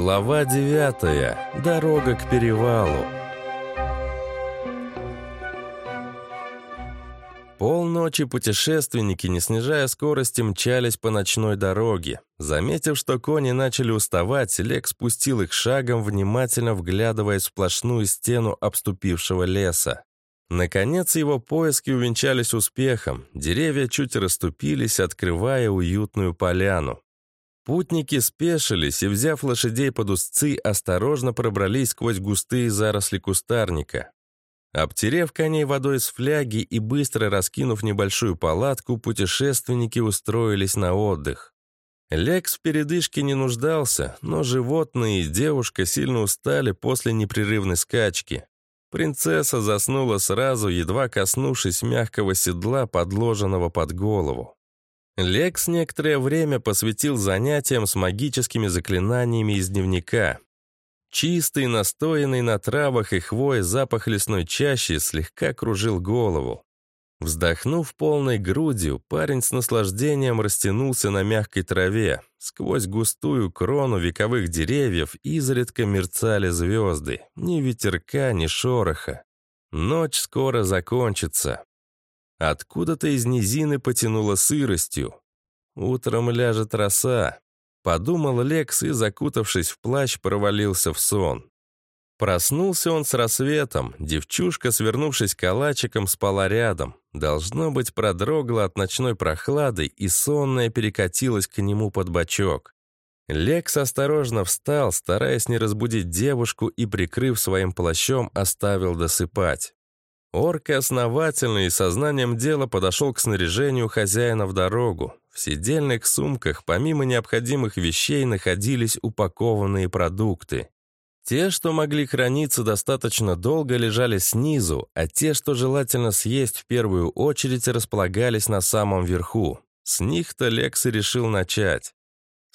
Глава 9. Дорога к перевалу. Полночи путешественники, не снижая скорости, мчались по ночной дороге. Заметив, что кони начали уставать, Лек спустил их шагом, внимательно вглядываясь в сплошную стену обступившего леса. Наконец его поиски увенчались успехом. Деревья чуть расступились, открывая уютную поляну. Путники спешились и, взяв лошадей под узцы, осторожно пробрались сквозь густые заросли кустарника. Обтерев коней водой с фляги и быстро раскинув небольшую палатку, путешественники устроились на отдых. Лекс в передышке не нуждался, но животные и девушка сильно устали после непрерывной скачки. Принцесса заснула сразу, едва коснувшись мягкого седла, подложенного под голову. Лекс некоторое время посвятил занятиям с магическими заклинаниями из дневника. Чистый, настоянный на травах и хвое запах лесной чащи слегка кружил голову. Вздохнув полной грудью, парень с наслаждением растянулся на мягкой траве. Сквозь густую крону вековых деревьев изредка мерцали звезды. Ни ветерка, ни шороха. Ночь скоро закончится. Откуда-то из низины потянуло сыростью. Утром ляжет роса. Подумал Лекс и, закутавшись в плащ, провалился в сон. Проснулся он с рассветом. Девчушка, свернувшись калачиком, спала рядом. Должно быть, продрогла от ночной прохлады, и сонная перекатилась к нему под бочок. Лекс осторожно встал, стараясь не разбудить девушку и, прикрыв своим плащом, оставил досыпать. Орк основательно и сознанием дела подошел к снаряжению хозяина в дорогу. В сидельных сумках, помимо необходимых вещей, находились упакованные продукты. Те, что могли храниться достаточно долго, лежали снизу, а те, что желательно съесть в первую очередь, располагались на самом верху. С них-то Лекс решил начать.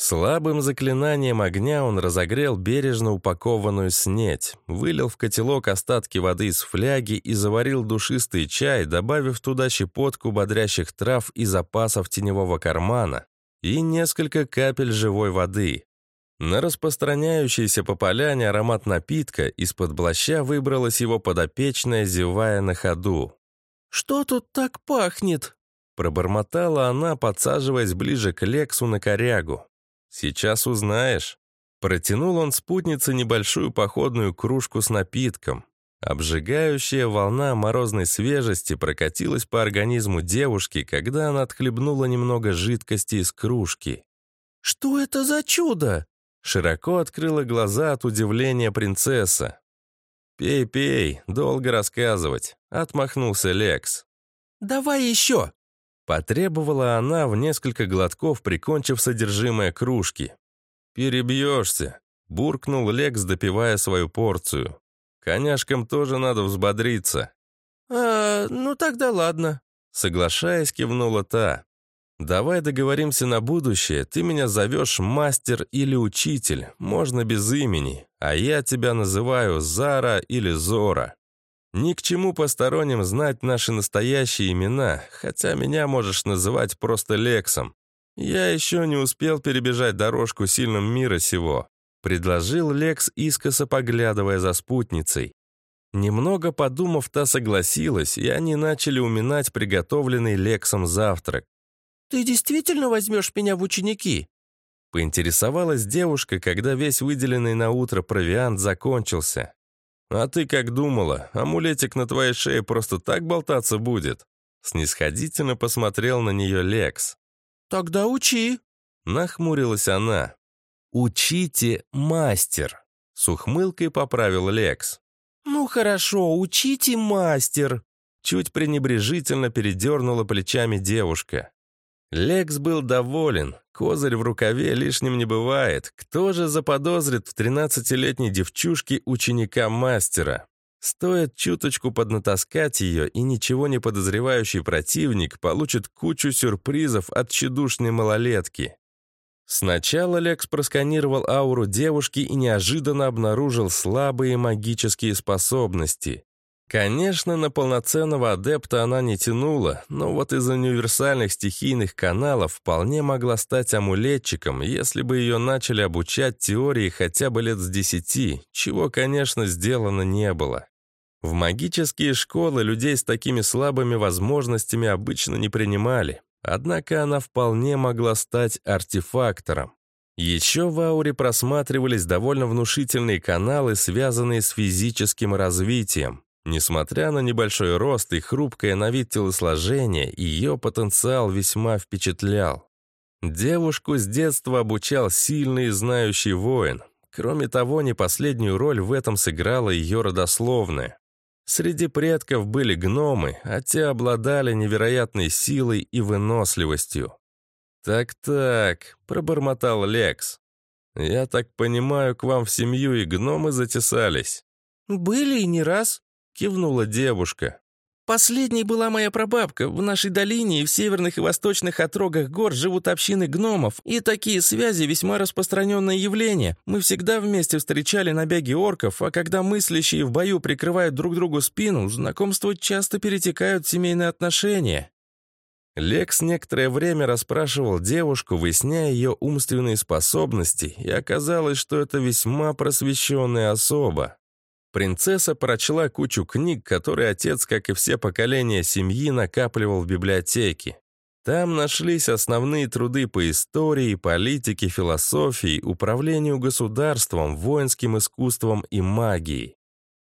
Слабым заклинанием огня он разогрел бережно упакованную снеть, вылил в котелок остатки воды из фляги и заварил душистый чай, добавив туда щепотку бодрящих трав и запасов теневого кармана и несколько капель живой воды. На распространяющийся по поляне аромат напитка из-под плаща выбралась его подопечная, зевая на ходу. «Что тут так пахнет?» Пробормотала она, подсаживаясь ближе к Лексу на корягу. «Сейчас узнаешь». Протянул он спутнице небольшую походную кружку с напитком. Обжигающая волна морозной свежести прокатилась по организму девушки, когда она отхлебнула немного жидкости из кружки. «Что это за чудо?» Широко открыла глаза от удивления принцесса. «Пей, пей, долго рассказывать», — отмахнулся Лекс. «Давай еще!» Потребовала она в несколько глотков, прикончив содержимое кружки. «Перебьешься», — буркнул Лекс, допивая свою порцию. «Коняшкам тоже надо взбодриться». «А, ну тогда ладно», — соглашаясь, кивнула та. «Давай договоримся на будущее. Ты меня зовешь мастер или учитель, можно без имени, а я тебя называю Зара или Зора. Ни к чему посторонним знать наши настоящие имена, хотя меня можешь называть просто Лексом. Я еще не успел перебежать дорожку сильным мира сего», предложил Лекс, искоса поглядывая за спутницей. Немного подумав, та согласилась, и они начали уминать приготовленный Лексом завтрак. «Ты действительно возьмешь меня в ученики?» Поинтересовалась девушка, когда весь выделенный на утро провиант закончился. «А ты как думала, амулетик на твоей шее просто так болтаться будет?» Снисходительно посмотрел на нее Лекс. «Тогда учи!» Нахмурилась она. «Учите, мастер!» С ухмылкой поправил Лекс. «Ну хорошо, учите, мастер!» Чуть пренебрежительно передернула плечами девушка. Лекс был доволен. Козырь в рукаве лишним не бывает. Кто же заподозрит в 13-летней девчушке ученика мастера? Стоит чуточку поднатаскать ее, и ничего не подозревающий противник получит кучу сюрпризов от тщедушной малолетки. Сначала Лекс просканировал ауру девушки и неожиданно обнаружил слабые магические способности. Конечно, на полноценного адепта она не тянула, но вот из универсальных стихийных каналов вполне могла стать амулетчиком, если бы ее начали обучать теории хотя бы лет с десяти, чего, конечно, сделано не было. В магические школы людей с такими слабыми возможностями обычно не принимали, однако она вполне могла стать артефактором. Еще в ауре просматривались довольно внушительные каналы, связанные с физическим развитием. Несмотря на небольшой рост и хрупкое на вид телосложение, ее потенциал весьма впечатлял. Девушку с детства обучал сильный и знающий воин. Кроме того, не последнюю роль в этом сыграла ее родословная. Среди предков были гномы, а те обладали невероятной силой и выносливостью. «Так-так», — пробормотал Лекс. «Я так понимаю, к вам в семью и гномы затесались?» «Были и не раз», Кивнула девушка. Последней была моя прабабка. В нашей долине и в северных и восточных отрогах гор живут общины гномов, и такие связи весьма распространенное явление. Мы всегда вместе встречали набеги орков, а когда мыслящие в бою прикрывают друг другу спину, знакомства часто перетекают в семейные отношения. Лекс некоторое время расспрашивал девушку, выясняя ее умственные способности, и оказалось, что это весьма просвещенная особа. Принцесса прочла кучу книг, которые отец, как и все поколения семьи, накапливал в библиотеке. Там нашлись основные труды по истории, политике, философии, управлению государством, воинским искусством и магии.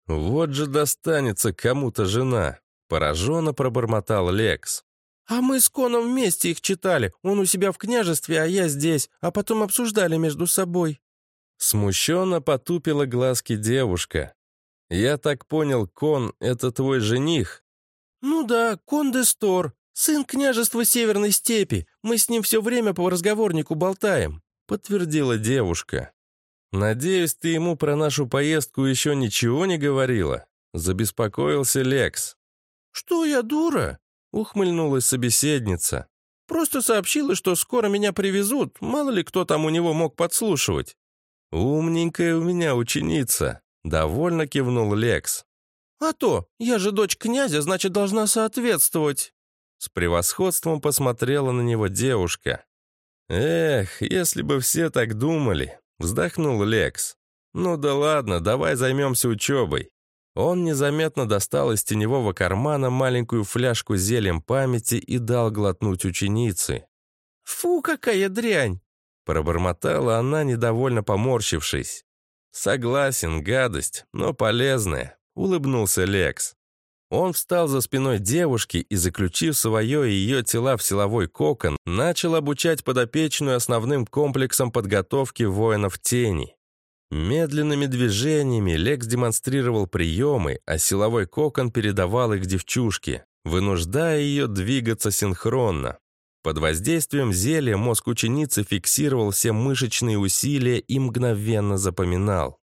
«Вот же достанется кому-то жена», — пораженно пробормотал Лекс. «А мы с Коном вместе их читали. Он у себя в княжестве, а я здесь, а потом обсуждали между собой». Смущенно потупила глазки девушка. «Я так понял, Кон — это твой жених?» «Ну да, Кон де Стор, сын княжества Северной Степи. Мы с ним все время по разговорнику болтаем», — подтвердила девушка. «Надеюсь, ты ему про нашу поездку еще ничего не говорила?» — забеспокоился Лекс. «Что я дура?» — ухмыльнулась собеседница. «Просто сообщила, что скоро меня привезут, мало ли кто там у него мог подслушивать». «Умненькая у меня ученица», Довольно кивнул Лекс. «А то, я же дочь князя, значит, должна соответствовать». С превосходством посмотрела на него девушка. «Эх, если бы все так думали», — вздохнул Лекс. «Ну да ладно, давай займемся учебой». Он незаметно достал из теневого кармана маленькую фляжку зельем памяти и дал глотнуть ученице. «Фу, какая дрянь!» Пробормотала она, недовольно поморщившись. «Согласен, гадость, но полезная», — улыбнулся Лекс. Он встал за спиной девушки и, заключив свое и ее тела в силовой кокон, начал обучать подопечную основным комплексом подготовки воинов тени. Медленными движениями Лекс демонстрировал приемы, а силовой кокон передавал их девчушке, вынуждая ее двигаться синхронно. Под воздействием зелья мозг ученицы фиксировал все мышечные усилия и мгновенно запоминал.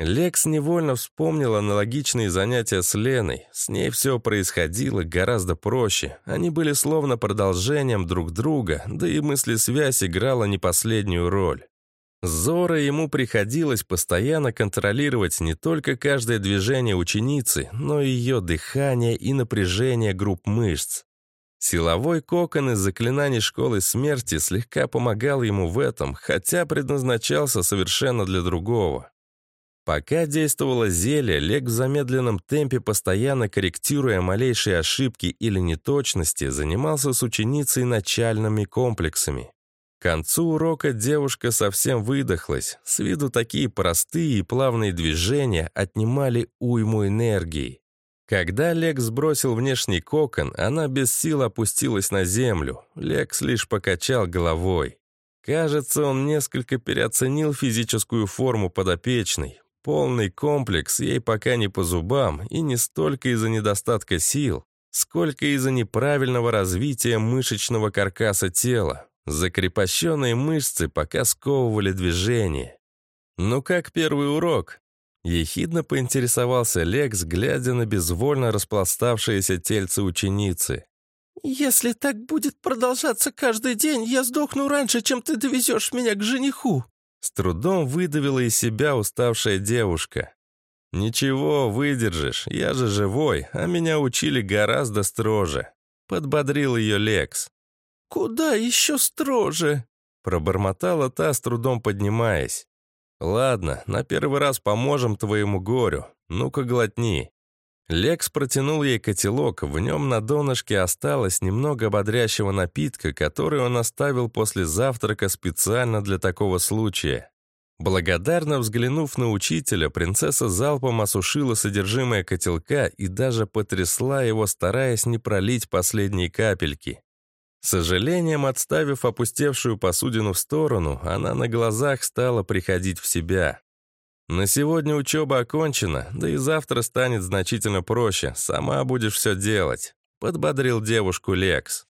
Лекс невольно вспомнил аналогичные занятия с Леной. С ней все происходило гораздо проще. Они были словно продолжением друг друга, да и мыслесвязь играла не последнюю роль. Зора ему приходилось постоянно контролировать не только каждое движение ученицы, но и ее дыхание и напряжение групп мышц. Силовой кокон из заклинаний школы смерти слегка помогал ему в этом, хотя предназначался совершенно для другого. Пока действовало зелье, Лек в замедленном темпе, постоянно корректируя малейшие ошибки или неточности, занимался с ученицей начальными комплексами. К концу урока девушка совсем выдохлась. С виду такие простые и плавные движения отнимали уйму энергии. Когда Лекс сбросил внешний кокон, она без сил опустилась на землю. Лекс лишь покачал головой. Кажется, он несколько переоценил физическую форму подопечной. Полный комплекс ей пока не по зубам, и не столько из-за недостатка сил, сколько из-за неправильного развития мышечного каркаса тела. Закрепощенные мышцы пока сковывали движение. «Ну как первый урок?» Ехидно поинтересовался Лекс, глядя на безвольно распластавшееся тельце ученицы. «Если так будет продолжаться каждый день, я сдохну раньше, чем ты довезешь меня к жениху!» С трудом выдавила из себя уставшая девушка. «Ничего, выдержишь, я же живой, а меня учили гораздо строже», — подбодрил ее Лекс. «Куда еще строже?» — пробормотала та, с трудом поднимаясь. «Ладно, на первый раз поможем твоему горю. Ну-ка, глотни». Лекс протянул ей котелок, в нем на донышке осталось немного ободрящего напитка, который он оставил после завтрака специально для такого случая. Благодарно взглянув на учителя, принцесса залпом осушила содержимое котелка и даже потрясла его, стараясь не пролить последние капельки. С сожалением, отставив опустевшую посудину в сторону, она на глазах стала приходить в себя. На сегодня учеба окончена, да и завтра станет значительно проще. Сама будешь все делать», — подбодрил девушку Лекс.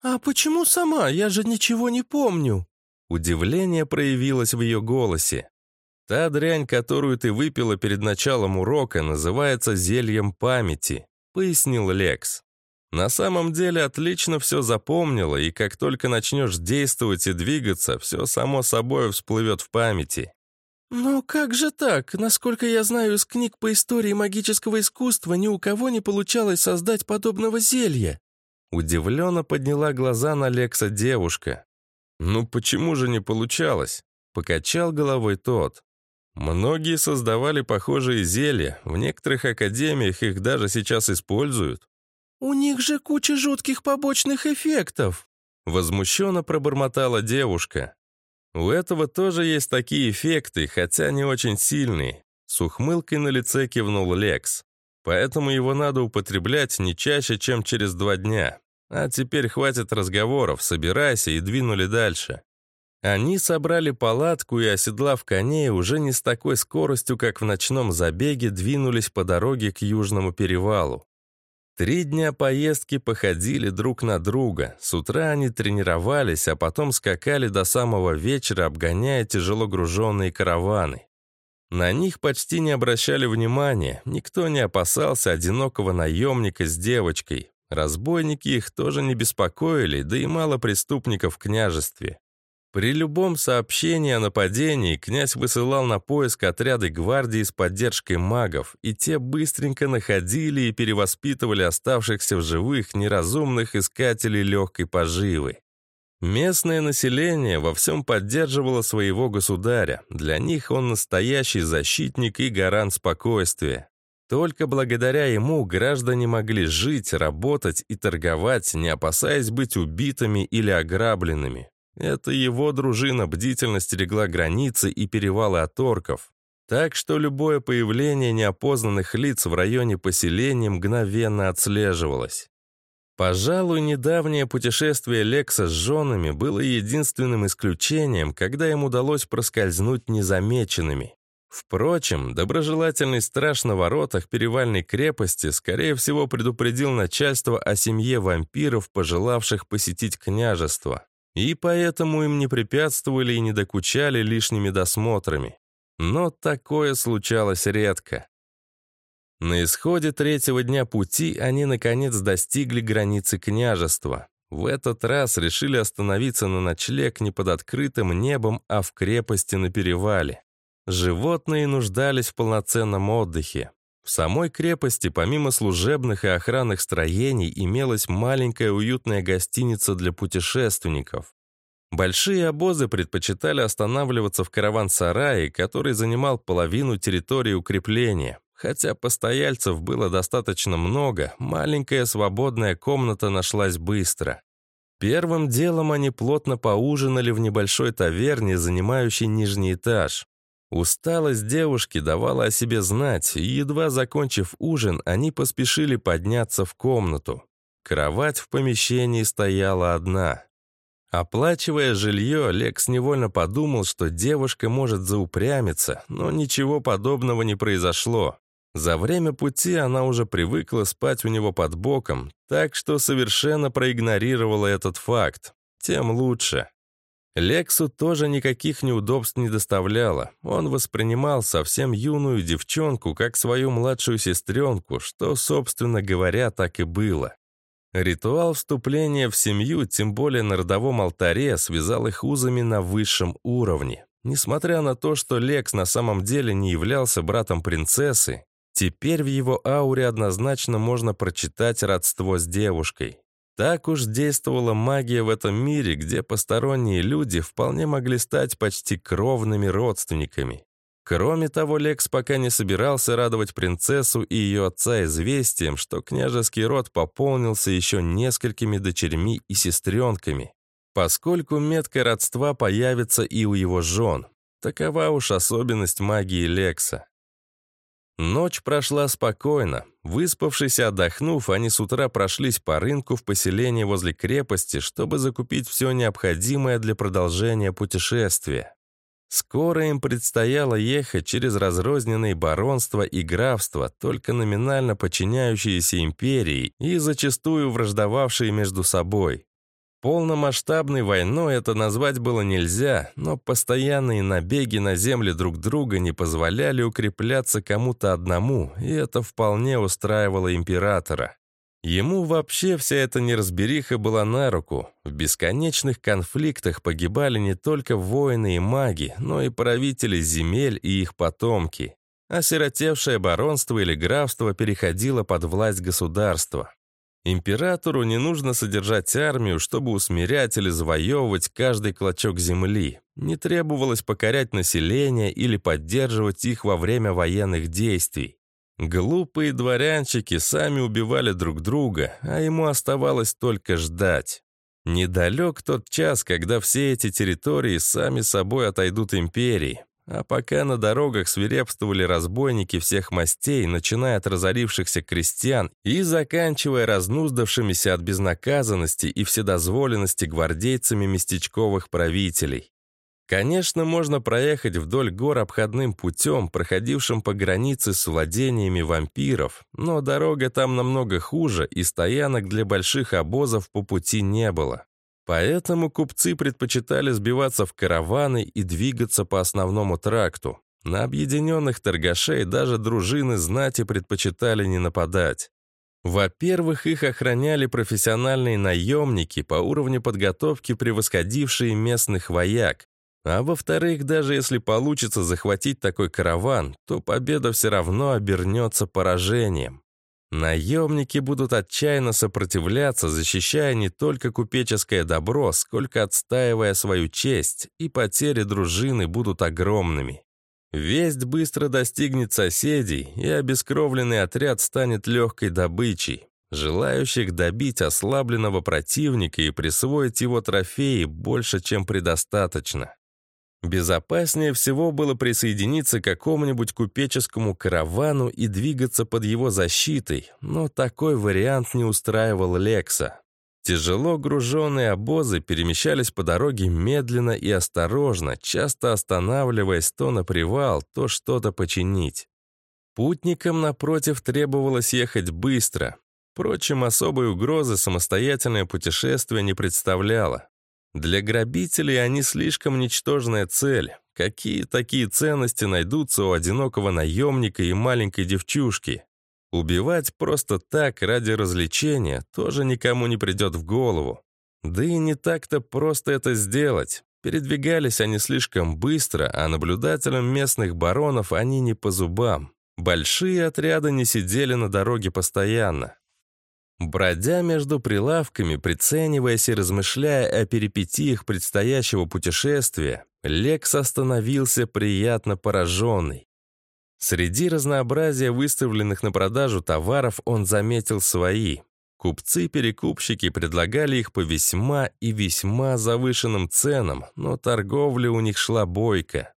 «А почему сама? Я же ничего не помню». Удивление проявилось в ее голосе. «Та дрянь, которую ты выпила перед началом урока, называется зельем памяти», — пояснил Лекс. «На самом деле отлично все запомнила, и как только начнешь действовать и двигаться, все само собой всплывет в памяти. «Но как же так? Насколько я знаю из книг по истории магического искусства, ни у кого не получалось создать подобного зелья». Удивленно подняла глаза на Лекса девушка. «Ну почему же не получалось?» Покачал головой тот. Многие создавали похожие зелья, в некоторых академиях их даже сейчас используют. «У них же куча жутких побочных эффектов!» Возмущенно пробормотала девушка. У этого тоже есть такие эффекты, хотя не очень сильные. С ухмылкой на лице кивнул Лекс. Поэтому его надо употреблять не чаще, чем через два дня. А теперь хватит разговоров, собирайся и двинули дальше. Они собрали палатку и, оседлав коней, уже не с такой скоростью, как в ночном забеге, двинулись по дороге к Южному перевалу. Три дня поездки походили друг на друга. С утра они тренировались, а потом скакали до самого вечера, обгоняя тяжело груженные караваны. На них почти не обращали внимания, никто не опасался одинокого наемника с девочкой. Разбойники их тоже не беспокоили, да и мало преступников в княжестве. При любом сообщении о нападении князь высылал на поиск отряды гвардии с поддержкой магов, и те быстренько находили и перевоспитывали оставшихся в живых неразумных искателей легкой поживы. Местное население во всем поддерживало своего государя. Для них он настоящий защитник и гарант спокойствия. Только благодаря ему граждане могли жить, работать и торговать, не опасаясь быть убитыми или ограбленными. Это его дружина бдительно стерегла границы и перевалы от орков. Так что любое появление неопознанных лиц в районе поселения мгновенно отслеживалось. Пожалуй, недавнее путешествие Лекса с женами было единственным исключением, когда им удалось проскользнуть незамеченными. Впрочем, доброжелательный страж на воротах перевальной крепости, скорее всего, предупредил начальство о семье вампиров, пожелавших посетить княжество и поэтому им не препятствовали и не докучали лишними досмотрами. Но такое случалось редко. На исходе третьего дня пути они, наконец, достигли границы княжества. В этот раз решили остановиться на ночлег не под открытым небом, а в крепости на перевале. Животные нуждались в полноценном отдыхе. В самой крепости, помимо служебных и охранных строений, имелась маленькая уютная гостиница для путешественников. Большие обозы предпочитали останавливаться в караван-сарае, который занимал половину территории укрепления. Хотя постояльцев было достаточно много, маленькая свободная комната нашлась быстро. Первым делом они плотно поужинали в небольшой таверне, занимающей нижний этаж. Усталость девушки давала о себе знать, и, едва закончив ужин, они поспешили подняться в комнату. Кровать в помещении стояла одна. Оплачивая жилье, Лекс невольно подумал, что девушка может заупрямиться, но ничего подобного не произошло. За время пути она уже привыкла спать у него под боком, так что совершенно проигнорировала этот факт. Тем лучше. Лексу тоже никаких неудобств не доставляло. Он воспринимал совсем юную девчонку как свою младшую сестренку, что, собственно говоря, так и было. Ритуал вступления в семью, тем более на родовом алтаре, связал их узами на высшем уровне. Несмотря на то, что Лекс на самом деле не являлся братом принцессы, теперь в его ауре однозначно можно прочитать родство с девушкой. Так уж действовала магия в этом мире, где посторонние люди вполне могли стать почти кровными родственниками. Кроме того, Лекс пока не собирался радовать принцессу и ее отца известием, что княжеский род пополнился еще несколькими дочерьми и сестренками, поскольку метка родства появится и у его жен. Такова уж особенность магии Лекса. Ночь прошла спокойно. Выспавшись и отдохнув, они с утра прошлись по рынку в поселении возле крепости, чтобы закупить все необходимое для продолжения путешествия. Скоро им предстояло ехать через разрозненные баронства и графства, только номинально подчиняющиеся империи и зачастую враждовавшие между собой. Полномасштабной войной это назвать было нельзя, но постоянные набеги на земли друг друга не позволяли укрепляться кому-то одному, и это вполне устраивало императора. Ему вообще вся эта неразбериха была на руку. В бесконечных конфликтах погибали не только воины и маги, но и правители земель и их потомки. Осиротевшее баронство или графство переходило под власть государства. Императору не нужно содержать армию, чтобы усмирять или завоевывать каждый клочок земли. Не требовалось покорять население или поддерживать их во время военных действий. Глупые дворянчики сами убивали друг друга, а ему оставалось только ждать. Недалек тот час, когда все эти территории сами собой отойдут империи. А пока на дорогах свирепствовали разбойники всех мастей, начиная от разорившихся крестьян и заканчивая разнуздавшимися от безнаказанности и вседозволенности гвардейцами местечковых правителей. Конечно, можно проехать вдоль гор обходным путем, проходившим по границе с владениями вампиров, но дорога там намного хуже, и стоянок для больших обозов по пути не было. Поэтому купцы предпочитали сбиваться в караваны и двигаться по основному тракту. На объединенных торгашей даже дружины знати предпочитали не нападать. Во-первых, их охраняли профессиональные наемники по уровню подготовки, превосходившие местных вояк, а во-вторых, даже если получится захватить такой караван, то победа все равно обернется поражением. Наемники будут отчаянно сопротивляться, защищая не только купеческое добро, сколько отстаивая свою честь, и потери дружины будут огромными. Весть быстро достигнет соседей, и обескровленный отряд станет легкой добычей. Желающих добить ослабленного противника и присвоить его трофеи больше, чем предостаточно. Безопаснее всего было присоединиться к какому-нибудь купеческому каравану и двигаться под его защитой, но такой вариант не устраивал Лекса. Тяжело груженные обозы перемещались по дороге медленно и осторожно, часто останавливаясь то на привал, то что-то починить. Путникам, напротив, требовалось ехать быстро. Впрочем, особой угрозы самостоятельное путешествие не представляло. Для грабителей они слишком ничтожная цель. Какие такие ценности найдутся у одинокого наемника и маленькой девчушки? Убивать просто так, ради развлечения, тоже никому не придет в голову. Да и не так-то просто это сделать. Передвигались они слишком быстро, а наблюдателям местных баронов они не по зубам. Большие отряды не сидели на дороге постоянно. Бродя между прилавками, прицениваясь и размышляя о перипетиях предстоящего путешествия, Лекс остановился приятно пораженный. Среди разнообразия выставленных на продажу товаров он заметил свои. Купцы-перекупщики предлагали их по весьма и весьма завышенным ценам, но торговля у них шла бойко.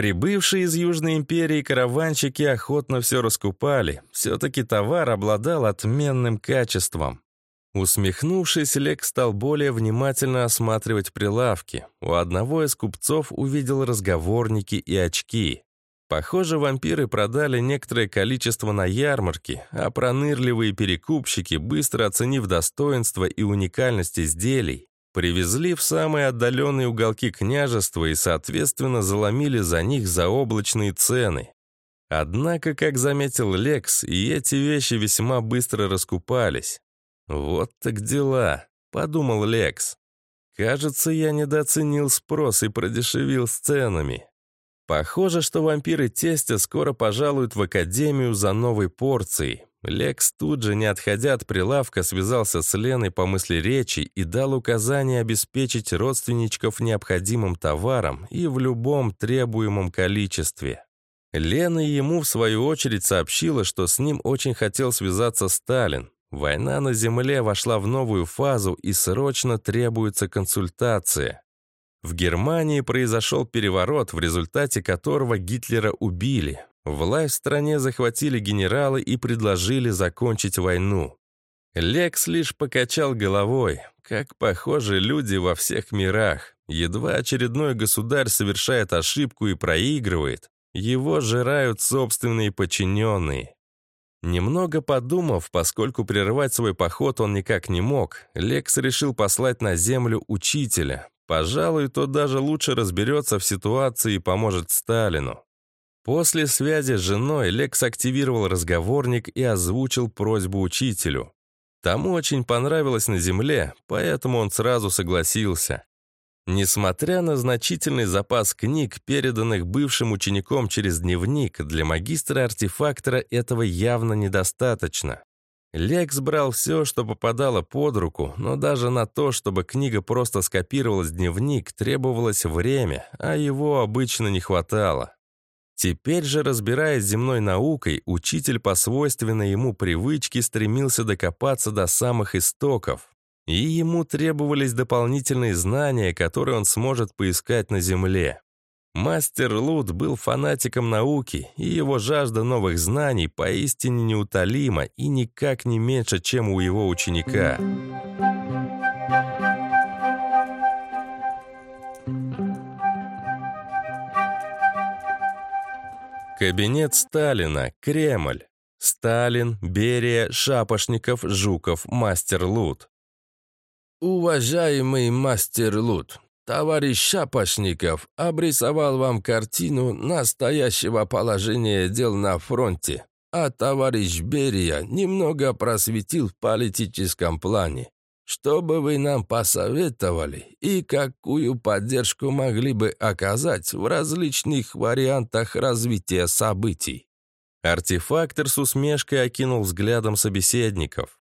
Прибывшие из Южной империи караванщики охотно все раскупали. Все-таки товар обладал отменным качеством. Усмехнувшись, Лек стал более внимательно осматривать прилавки. У одного из купцов увидел разговорники и очки. Похоже, вампиры продали некоторое количество на ярмарке, а пронырливые перекупщики, быстро оценив достоинство и уникальность изделий, Привезли в самые отдаленные уголки княжества и, соответственно, заломили за них заоблачные цены. Однако, как заметил Лекс, и эти вещи весьма быстро раскупались. «Вот так дела», — подумал Лекс. Кажется, я недооценил спрос и продешевил с ценами. Похоже, что вампиры тестя скоро пожалуют в академию за новой порцией. Лекс тут же, не отходя от прилавка, связался с Леной по мысли речи и дал указание обеспечить родственничков необходимым товаром и в любом требуемом количестве. Лена ему, в свою очередь, сообщила, что с ним очень хотел связаться Сталин. Война на Земле вошла в новую фазу и срочно требуется консультация. В Германии произошел переворот, в результате которого Гитлера убили. Власть в стране захватили генералы и предложили закончить войну. Лекс лишь покачал головой. Как похожи люди во всех мирах. Едва очередной государь совершает ошибку и проигрывает, его жирают собственные подчиненные. Немного подумав, поскольку прерывать свой поход он никак не мог, Лекс решил послать на землю учителя. Пожалуй, тот даже лучше разберется в ситуации и поможет Сталину. После связи с женой Лекс активировал разговорник и озвучил просьбу учителю. Тому очень понравилось на земле, поэтому он сразу согласился. Несмотря на значительный запас книг, переданных бывшим учеником через дневник, для магистра-артефактора этого явно недостаточно. Лекс брал все, что попадало под руку, но даже на то, чтобы книга просто скопировалась в дневник, требовалось время, а его обычно не хватало. Теперь же, разбираясь земной наукой, учитель по свойственной ему привычке стремился докопаться до самых истоков, и ему требовались дополнительные знания, которые он сможет поискать на Земле. Мастер Лут был фанатиком науки, и его жажда новых знаний поистине неутолима и никак не меньше, чем у его ученика. Кабинет Сталина, Кремль. Сталин, Берия, Шапошников, Жуков, Мастер Лут. «Уважаемый мастер Лут, товарищ Шапошников обрисовал вам картину настоящего положения дел на фронте, а товарищ Берия немного просветил в политическом плане. Что бы вы нам посоветовали и какую поддержку могли бы оказать в различных вариантах развития событий?» Артефактор с усмешкой окинул взглядом собеседников.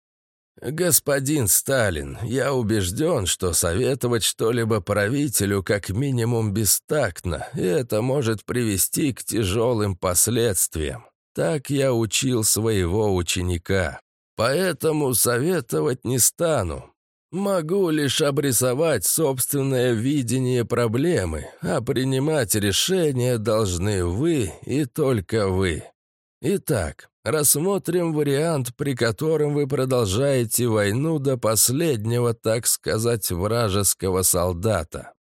«Господин Сталин, я убежден, что советовать что-либо правителю как минимум бестактно, и это может привести к тяжелым последствиям. Так я учил своего ученика. Поэтому советовать не стану. Могу лишь обрисовать собственное видение проблемы, а принимать решения должны вы и только вы. Итак, Рассмотрим вариант, при котором вы продолжаете войну до последнего, так сказать, вражеского солдата.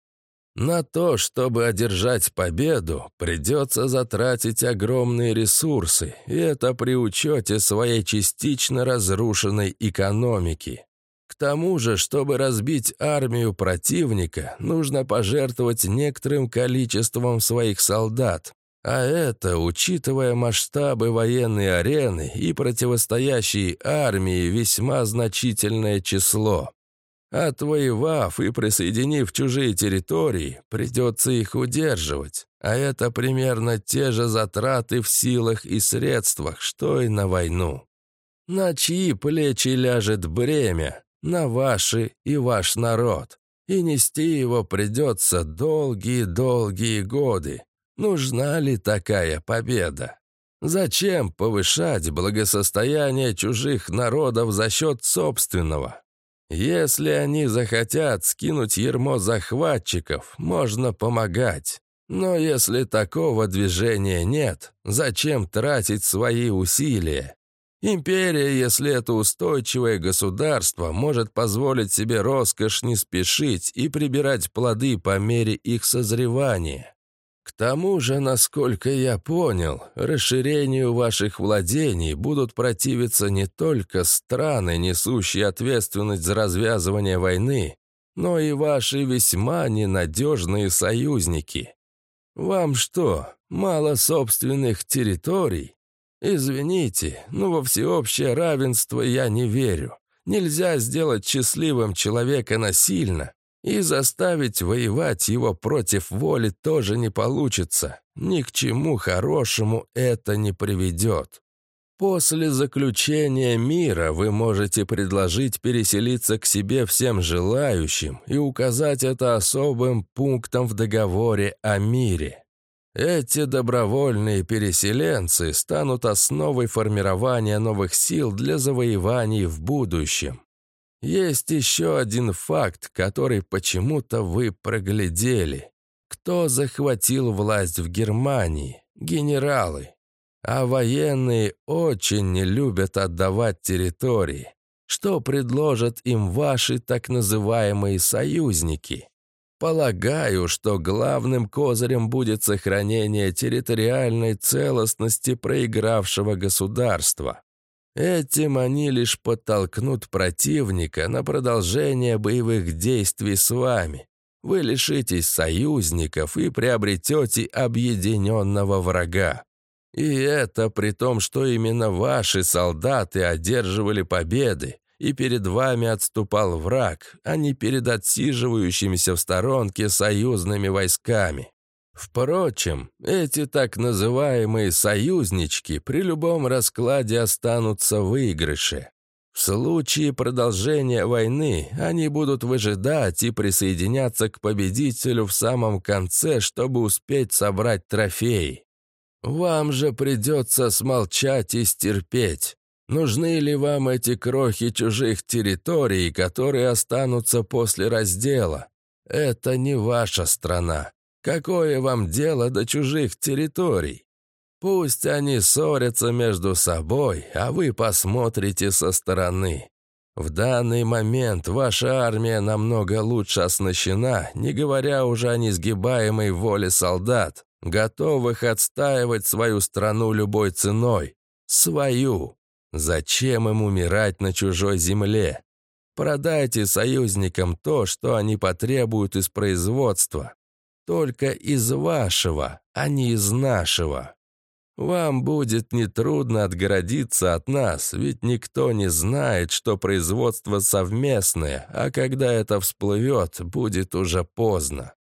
На то, чтобы одержать победу, придется затратить огромные ресурсы, и это при учете своей частично разрушенной экономики. Тому же, чтобы разбить армию противника, нужно пожертвовать некоторым количеством своих солдат, а это, учитывая масштабы военной арены и противостоящей армии, весьма значительное число. Отвоевав и присоединив чужие территории, придется их удерживать, а это примерно те же затраты в силах и средствах, что и на войну. На чьи плечи ляжет бремя? На ваши и ваш народ. И нести его придется долгие-долгие годы, Нужна ли такая победа? Зачем повышать благосостояние чужих народов за счет собственного? Если они захотят скинуть ермо захватчиков, можно помогать. Но если такого движения нет, зачем тратить свои усилия? Империя, если это устойчивое государство, может позволить себе роскошь не спешить и прибирать плоды по мере их созревания. К тому же, насколько я понял, расширению ваших владений будут противиться не только страны, несущие ответственность за развязывание войны, но и ваши весьма ненадежные союзники. Вам что, мало собственных территорий? Извините, но во всеобщее равенство я не верю. Нельзя сделать счастливым человека насильно, И заставить воевать его против воли тоже не получится. Ни к чему хорошему это не приведет. После заключения мира вы можете предложить переселиться к себе всем желающим и указать это особым пунктом в договоре о мире. Эти добровольные переселенцы станут основой формирования новых сил для завоеваний в будущем. Есть еще один факт, который почему-то вы проглядели. Кто захватил власть в Германии? Генералы. А военные очень не любят отдавать территории. Что предложат им ваши так называемые союзники? Полагаю, что главным козырем будет сохранение территориальной целостности проигравшего государства. Этим они лишь подтолкнут противника на продолжение боевых действий с вами. Вы лишитесь союзников и приобретете объединенного врага. И это при том, что именно ваши солдаты одерживали победы, и перед вами отступал враг, а не перед отсиживающимися в сторонке союзными войсками. Впрочем, эти так называемые «союзнички» при любом раскладе останутся выигрыше. В случае продолжения войны они будут выжидать и присоединяться к победителю в самом конце, чтобы успеть собрать трофеи. Вам же придется смолчать и стерпеть. Нужны ли вам эти крохи чужих территорий, которые останутся после раздела? Это не ваша страна. Какое вам дело до чужих территорий? Пусть они ссорятся между собой, а вы посмотрите со стороны. В данный момент ваша армия намного лучше оснащена, не говоря уже о несгибаемой воле солдат готовых отстаивать свою страну любой ценой. Свою. Зачем им умирать на чужой земле? Продайте союзникам то, что они потребуют из производства. Только из вашего, а не из нашего. Вам будет нетрудно отгородиться от нас, ведь никто не знает, что производство совместное, а когда это всплывет, будет уже поздно.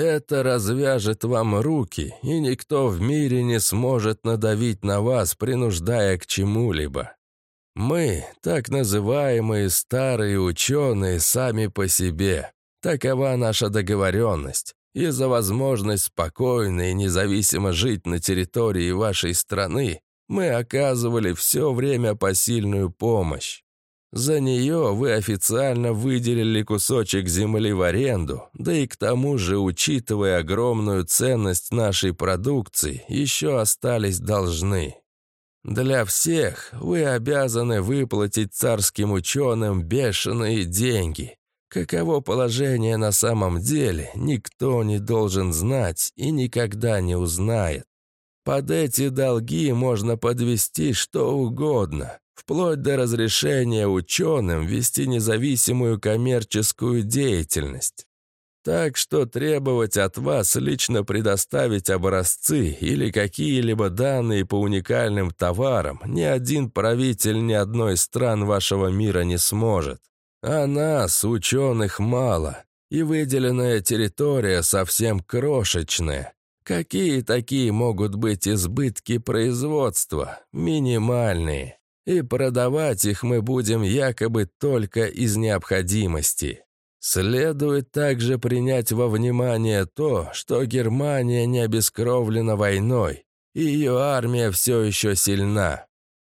Это развяжет вам руки, и никто в мире не сможет надавить на вас, принуждая к чему-либо. Мы, так называемые старые ученые, сами по себе. Такова наша договоренность. И за возможность спокойно и независимо жить на территории вашей страны мы оказывали все время посильную помощь. За нее вы официально выделили кусочек земли в аренду, да и к тому же, учитывая огромную ценность нашей продукции, еще остались должны. Для всех вы обязаны выплатить царским ученым бешеные деньги. Каково положение на самом деле, никто не должен знать и никогда не узнает. Под эти долги можно подвести что угодно, вплоть до разрешения ученым вести независимую коммерческую деятельность. Так что требовать от вас лично предоставить образцы или какие-либо данные по уникальным товарам ни один правитель ни одной из стран вашего мира не сможет. А нас, ученых, мало, и выделенная территория совсем крошечная. Какие такие могут быть избытки производства? Минимальные и продавать их мы будем якобы только из необходимости. Следует также принять во внимание то, что Германия не обескровлена войной, и ее армия все еще сильна.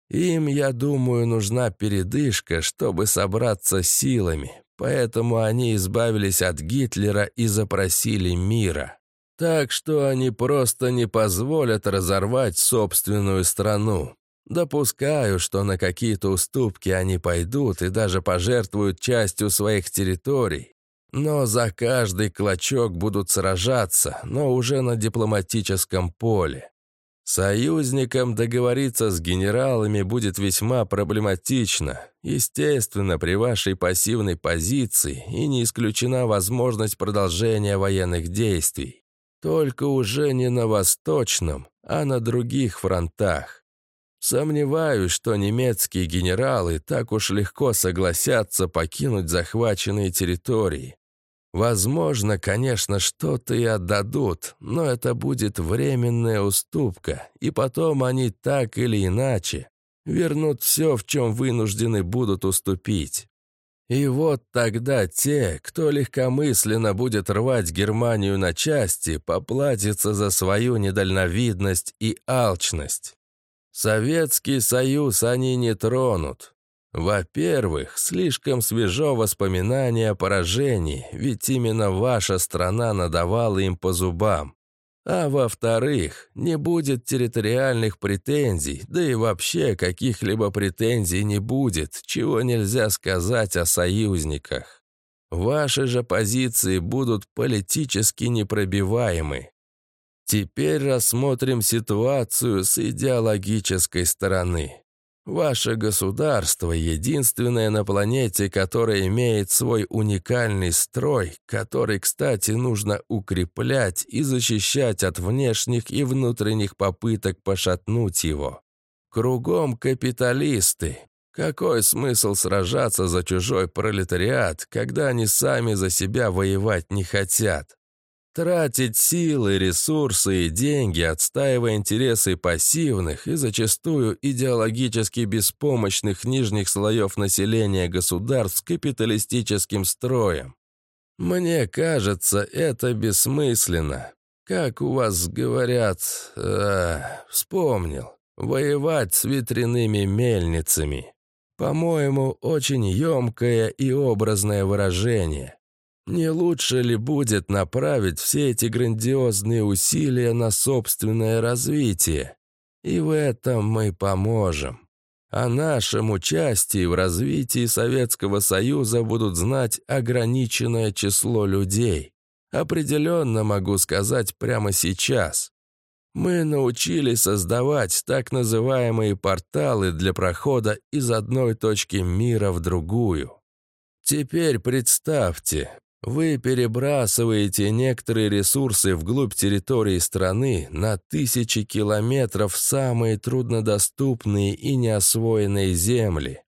Им, я думаю, нужна передышка, чтобы собраться силами, поэтому они избавились от Гитлера и запросили мира. Так что они просто не позволят разорвать собственную страну. Допускаю, что на какие-то уступки они пойдут и даже пожертвуют частью своих территорий. Но за каждый клочок будут сражаться, но уже на дипломатическом поле. Союзникам договориться с генералами будет весьма проблематично. Естественно, при вашей пассивной позиции и не исключена возможность продолжения военных действий. Только уже не на восточном, а на других фронтах. Сомневаюсь, что немецкие генералы так уж легко согласятся покинуть захваченные территории. Возможно, конечно, что-то и отдадут, но это будет временная уступка, и потом они так или иначе вернут все, в чем вынуждены будут уступить. И вот тогда те, кто легкомысленно будет рвать Германию на части, поплатятся за свою недальновидность и алчность. Советский Союз они не тронут. Во-первых, слишком свежо воспоминание о поражении, ведь именно ваша страна надавала им по зубам. А во-вторых, не будет территориальных претензий, да и вообще каких-либо претензий не будет, чего нельзя сказать о союзниках. Ваши же позиции будут политически непробиваемы. Теперь рассмотрим ситуацию с идеологической стороны. Ваше государство — единственное на планете, которое имеет свой уникальный строй, который, кстати, нужно укреплять и защищать от внешних и внутренних попыток пошатнуть его. Кругом капиталисты. Какой смысл сражаться за чужой пролетариат, когда они сами за себя воевать не хотят? Тратить силы, ресурсы и деньги, отстаивая интересы пассивных и зачастую идеологически беспомощных нижних слоев населения государств с капиталистическим строем. Мне кажется, это бессмысленно. Как у вас говорят, э, вспомнил, воевать с ветряными мельницами. По-моему, очень емкое и образное выражение. Не лучше ли будет направить все эти грандиозные усилия на собственное развитие? И в этом мы поможем. О нашем участии в развитии Советского Союза будут знать ограниченное число людей. Определенно могу сказать прямо сейчас. Мы научились создавать так называемые порталы для прохода из одной точки мира в другую. Теперь представьте, вы перебрасываете некоторые ресурсы вглубь территории страны на тысячи километров в самые труднодоступные и неосвоенные земли.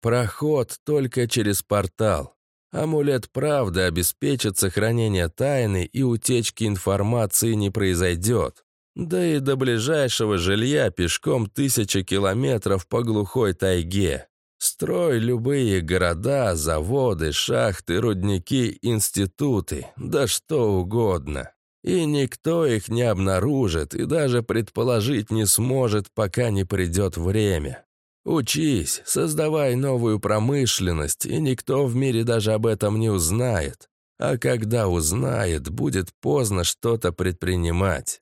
Проход только через портал. Амулет правды обеспечит сохранение тайны и утечки информации не произойдет. Да и до ближайшего жилья пешком тысяча километров по глухой тайге. Строй любые города, заводы, шахты, рудники, институты, да что угодно. И никто их не обнаружит и даже предположить не сможет, пока не придет время. Учись, создавай новую промышленность, и никто в мире даже об этом не узнает. А когда узнает, будет поздно что-то предпринимать.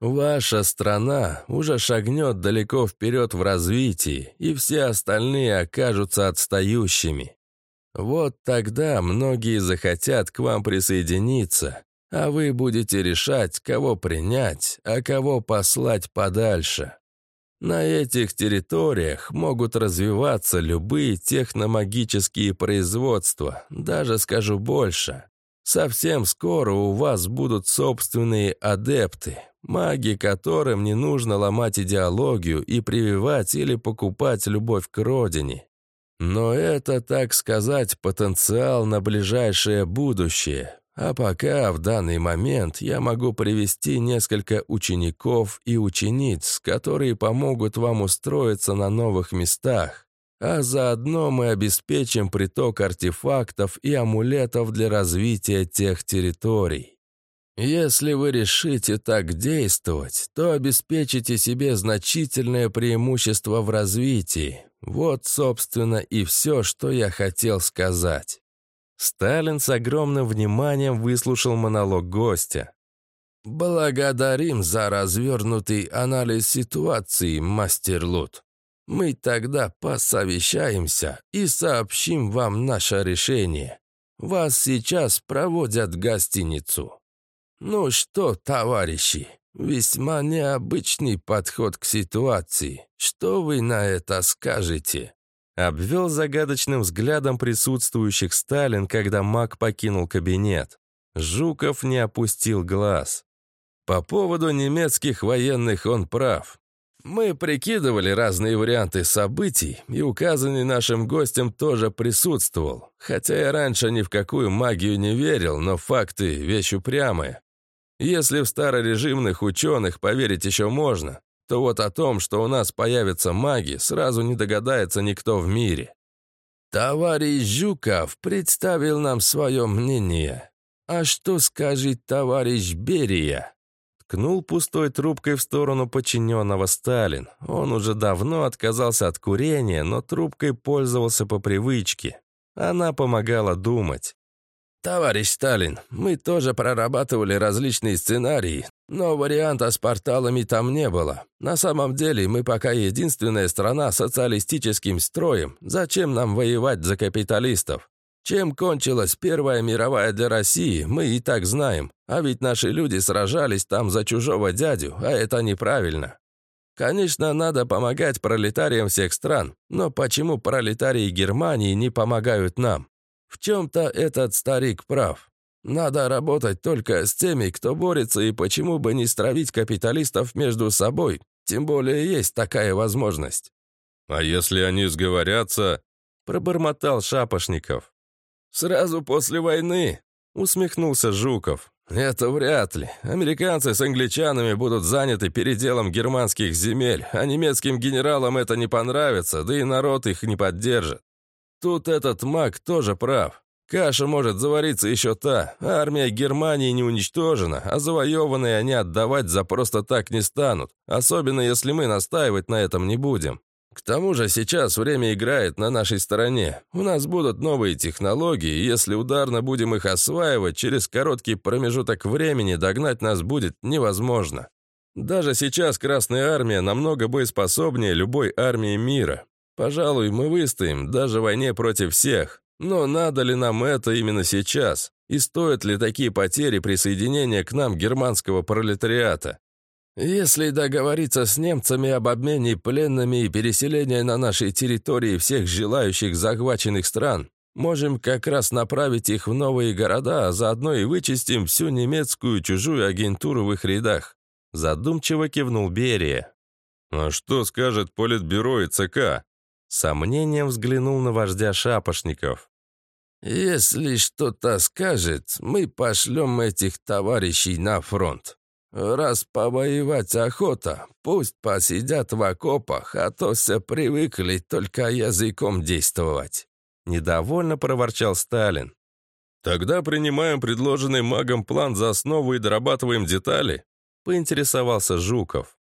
Ваша страна уже шагнет далеко вперед в развитии, и все остальные окажутся отстающими. Вот тогда многие захотят к вам присоединиться, а вы будете решать, кого принять, а кого послать подальше. На этих территориях могут развиваться любые техномагические производства, даже скажу больше. Совсем скоро у вас будут собственные адепты, маги которым не нужно ломать идеологию и прививать или покупать любовь к родине. Но это, так сказать, потенциал на ближайшее будущее. А пока, в данный момент, я могу привести несколько учеников и учениц, которые помогут вам устроиться на новых местах. А заодно мы обеспечим приток артефактов и амулетов для развития тех территорий. Если вы решите так действовать, то обеспечите себе значительное преимущество в развитии. Вот, собственно, и все, что я хотел сказать». Сталин с огромным вниманием выслушал монолог гостя. «Благодарим за развернутый анализ ситуации, мастер Лут. Мы тогда посовещаемся и сообщим вам наше решение. Вас сейчас проводят в гостиницу». «Ну что, товарищи, весьма необычный подход к ситуации. Что вы на это скажете?» Обвел загадочным взглядом присутствующих Сталин, когда маг покинул кабинет. Жуков не опустил глаз. По поводу немецких военных он прав. Мы прикидывали разные варианты событий, и указанный нашим гостем тоже присутствовал. Хотя я раньше ни в какую магию не верил, но факты — вещь упрямая. Если в старорежимных ученых поверить еще можно, то вот о том, что у нас появятся маги, сразу не догадается никто в мире. Товарищ Жуков представил нам свое мнение. А что скажет товарищ Берия? Ткнул пустой трубкой в сторону подчиненного Сталин. Он уже давно отказался от курения, но трубкой пользовался по привычке. Она помогала думать. «Товарищ Сталин, мы тоже прорабатывали различные сценарии, но варианта с порталами там не было. На самом деле мы пока единственная страна с социалистическим строем. Зачем нам воевать за капиталистов? Чем кончилась Первая мировая для России, мы и так знаем. А ведь наши люди сражались там за чужого дядю, а это неправильно. Конечно, надо помогать пролетариям всех стран, но почему пролетарии Германии не помогают нам? В чем-то этот старик прав. Надо работать только с теми, кто борется, и почему бы не стравить капиталистов между собой, тем более есть такая возможность. «А если они сговорятся?» – пробормотал Шапошников. «Сразу после войны», — усмехнулся Жуков. «Это вряд ли. Американцы с англичанами будут заняты переделом германских земель, а немецким генералам это не понравится, да и народ их не поддержит. Тут этот маг тоже прав. Каша может завариться еще та. Армия Германии не уничтожена, а завоеванные они отдавать за просто так не станут, особенно если мы настаивать на этом не будем. К тому же сейчас время играет на нашей стороне. У нас будут новые технологии, и если ударно будем их осваивать, через короткий промежуток времени догнать нас будет невозможно. Даже сейчас Красная Армия намного боеспособнее любой армии мира. Пожалуй, мы выстоим, даже в войне против всех. Но надо ли нам это именно сейчас? И стоят ли такие потери присоединения к нам германского пролетариата? Если договориться с немцами об обмене пленными и переселении на нашей территории всех желающих захваченных стран, можем как раз направить их в новые города, а заодно и вычистим всю немецкую чужую агентуру в их рядах. Задумчиво кивнул Берия. «А что скажет Политбюро и ЦК?» Сомнением взглянул на вождя Шапошников. «Если что-то скажет, мы пошлем этих товарищей на фронт», Раз повоевать охота, пусть посидят в окопах, а то все привыкли только языком действовать. Недовольно проворчал Сталин. «Тогда принимаем предложенный магом план за основу и дорабатываем детали?» — поинтересовался Жуков.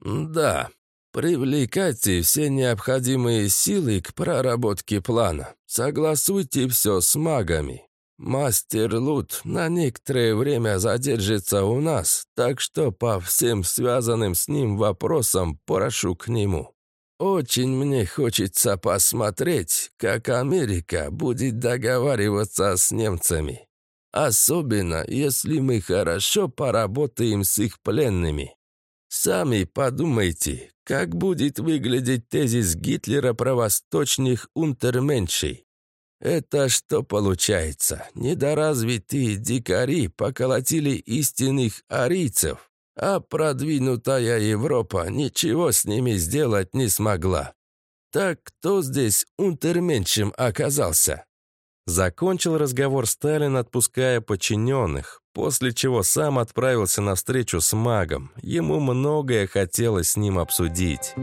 «Да, привлекайте все необходимые силы к проработке плана. Согласуйте все с магами. «Мастер Лут на некоторое время задержится у нас, так что по всем связанным с ним вопросам прошу к нему. Очень мне хочется посмотреть, как Америка будет договариваться с немцами. Особенно, если мы хорошо поработаем с их пленными. Сами подумайте, как будет выглядеть тезис Гитлера про восточных унтерменшей. Это что получается? Недоразвитые дикари поколотили истинных арийцев, а продвинутая Европа ничего с ними сделать не смогла. Так кто здесь унтерменшем оказался? Закончил разговор Сталин, отпуская подчиненных, после чего сам отправился на встречу с магом. Ему многое хотелось с ним обсудить.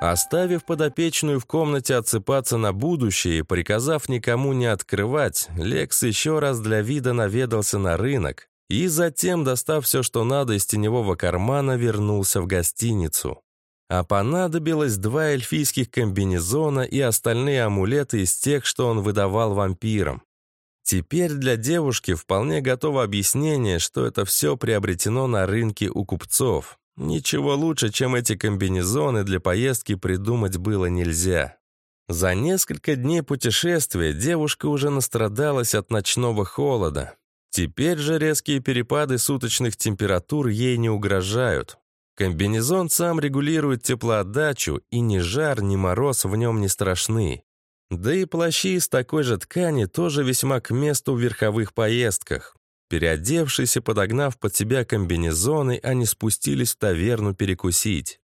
Оставив подопечную в комнате отсыпаться на будущее и приказав никому не открывать, Лекс еще раз для вида наведался на рынок и затем, достав все, что надо из теневого кармана, вернулся в гостиницу. А понадобилось два эльфийских комбинезона и остальные амулеты из тех, что он выдавал вампирам. Теперь для девушки вполне готово объяснение, что это все приобретено на рынке у купцов. Ничего лучше, чем эти комбинезоны для поездки придумать было нельзя. За несколько дней путешествия девушка уже настрадалась от ночного холода. Теперь же резкие перепады суточных температур ей не угрожают. Комбинезон сам регулирует теплоотдачу, и ни жар, ни мороз в нем не страшны. Да и плащи из такой же ткани тоже весьма к месту в верховых поездках. Переодевшись и подогнав под себя комбинезоны, они спустились в таверну перекусить.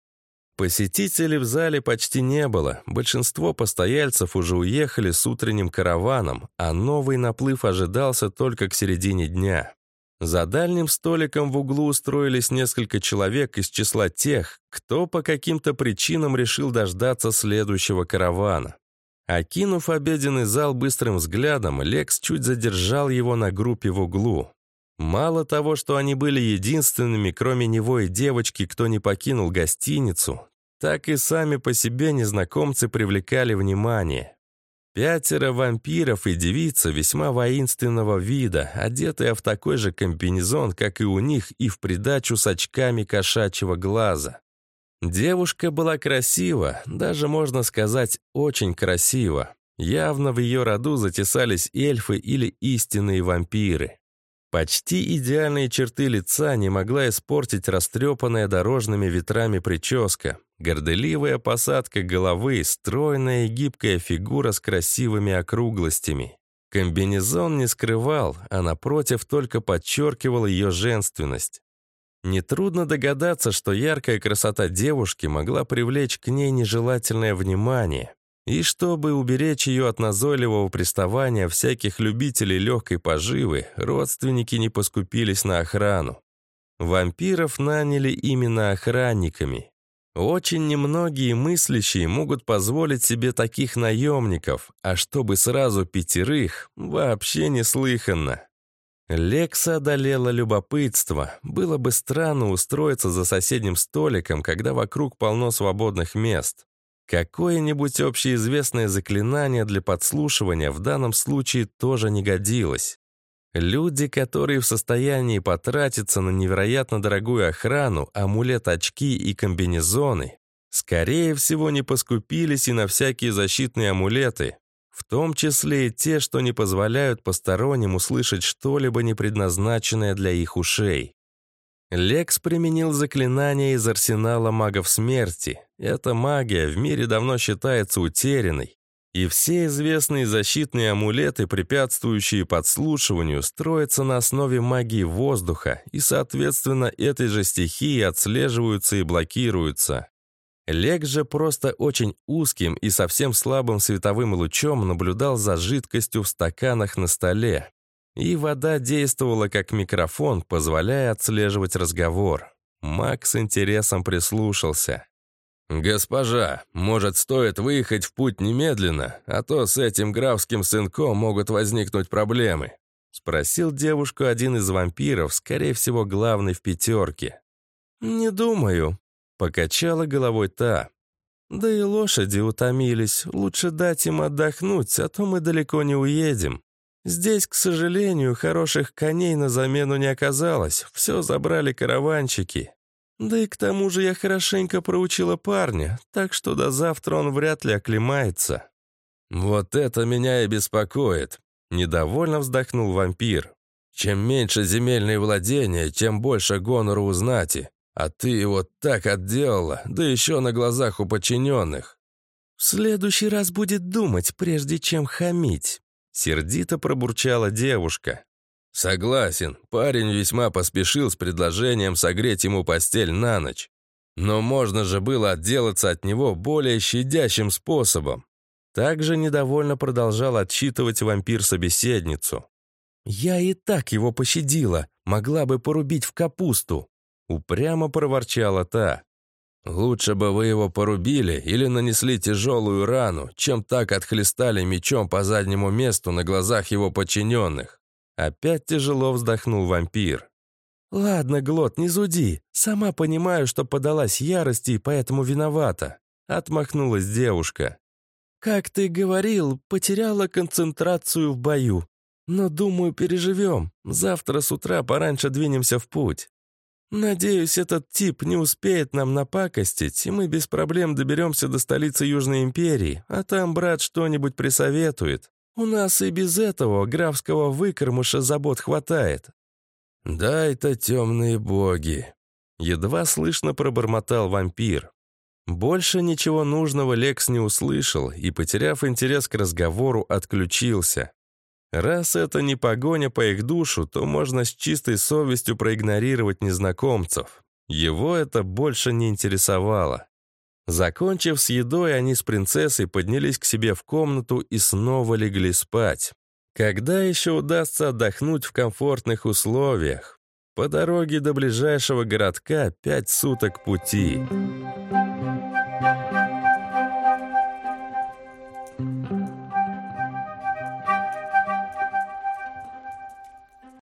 Посетителей в зале почти не было, большинство постояльцев уже уехали с утренним караваном, а новый наплыв ожидался только к середине дня. За дальним столиком в углу устроились несколько человек из числа тех, кто по каким-то причинам решил дождаться следующего каравана. Окинув обеденный зал быстрым взглядом, Лекс чуть задержал его на группе в углу. Мало того, что они были единственными, кроме него и девочки, кто не покинул гостиницу, так и сами по себе незнакомцы привлекали внимание. Пятеро вампиров и девица весьма воинственного вида, одетая в такой же комбинезон, как и у них, и в придачу с очками кошачьего глаза. Девушка была красива, даже можно сказать, очень красива. Явно в ее роду затесались эльфы или истинные вампиры. Почти идеальные черты лица не могла испортить растрепанная дорожными ветрами прическа. Горделивая посадка головы, стройная и гибкая фигура с красивыми округлостями. Комбинезон не скрывал, а напротив только подчеркивал ее женственность. Нетрудно догадаться, что яркая красота девушки могла привлечь к ней нежелательное внимание. И чтобы уберечь ее от назойливого приставания всяких любителей легкой поживы, родственники не поскупились на охрану. Вампиров наняли именно охранниками. Очень немногие мыслящие могут позволить себе таких наемников, а чтобы сразу пятерых, вообще неслыханно. Лекса одолела любопытство. Было бы странно устроиться за соседним столиком, когда вокруг полно свободных мест. Какое-нибудь общеизвестное заклинание для подслушивания в данном случае тоже не годилось. Люди, которые в состоянии потратиться на невероятно дорогую охрану, амулет-очки и комбинезоны, скорее всего, не поскупились и на всякие защитные амулеты, в том числе и те, что не позволяют посторонним услышать что-либо не предназначенное для их ушей. Лекс применил заклинание из арсенала магов смерти. Эта магия в мире давно считается утерянной, и все известные защитные амулеты, препятствующие подслушиванию, строятся на основе магии воздуха, и, соответственно, этой же стихии отслеживаются и блокируются. Лекс же просто очень узким и совсем слабым световым лучом наблюдал за жидкостью в стаканах на столе, и вода действовала как микрофон, позволяя отслеживать разговор. Макс с интересом прислушался. «Госпожа, может, стоит выехать в путь немедленно, а то с этим графским сынком могут возникнуть проблемы?» Спросил девушку один из вампиров, скорее всего, главный в пятерке. «Не думаю», — покачала головой та. «Да и лошади утомились, лучше дать им отдохнуть, а то мы далеко не уедем. Здесь, к сожалению, хороших коней на замену не оказалось, все забрали караванчики. Да и к тому же я хорошенько проучила парня, так что до завтра он вряд ли оклемается». «Вот это меня и беспокоит», — недовольно вздохнул вампир. «Чем меньше земельные владения, тем больше гонору у знати. А ты его так отделала, да еще на глазах у подчиненных». «В следующий раз будет думать, прежде чем хамить», Сердито пробурчала девушка. Согласен, парень весьма поспешил с предложением согреть ему постель на ночь. Но можно же было отделаться от него более щадящим способом. Также недовольно продолжал отчитывать вампир-собеседницу. «Я и так его пощадила, могла бы порубить в капусту», упрямо проворчала та. Лучше бы вы его порубили или нанесли тяжелую рану, чем так отхлестали мечом по заднему месту на глазах его подчиненных. Опять тяжело вздохнул вампир. «Ладно, Глот, не зуди. Сама понимаю, что подалась ярости и поэтому виновата», — отмахнулась девушка. «Как ты говорил, потеряла концентрацию в бою. Но, думаю, переживем. Завтра с утра пораньше двинемся в путь. «Надеюсь, этот тип не успеет нам напакостить, и мы без проблем доберемся до столицы Южной Империи, а там брат что-нибудь присоветует. У нас и без этого графского выкормыша забот хватает». «Да, это темные боги», — едва слышно пробормотал вампир. Больше ничего нужного Лекс не услышал и, потеряв интерес к разговору, отключился. Раз это не погоня по их душу, то можно с чистой совестью проигнорировать незнакомцев. Его это больше не интересовало. Закончив с едой, они с принцессой поднялись к себе в комнату и снова легли спать. Когда еще удастся отдохнуть в комфортных условиях? По дороге до ближайшего городка пять суток пути. Thank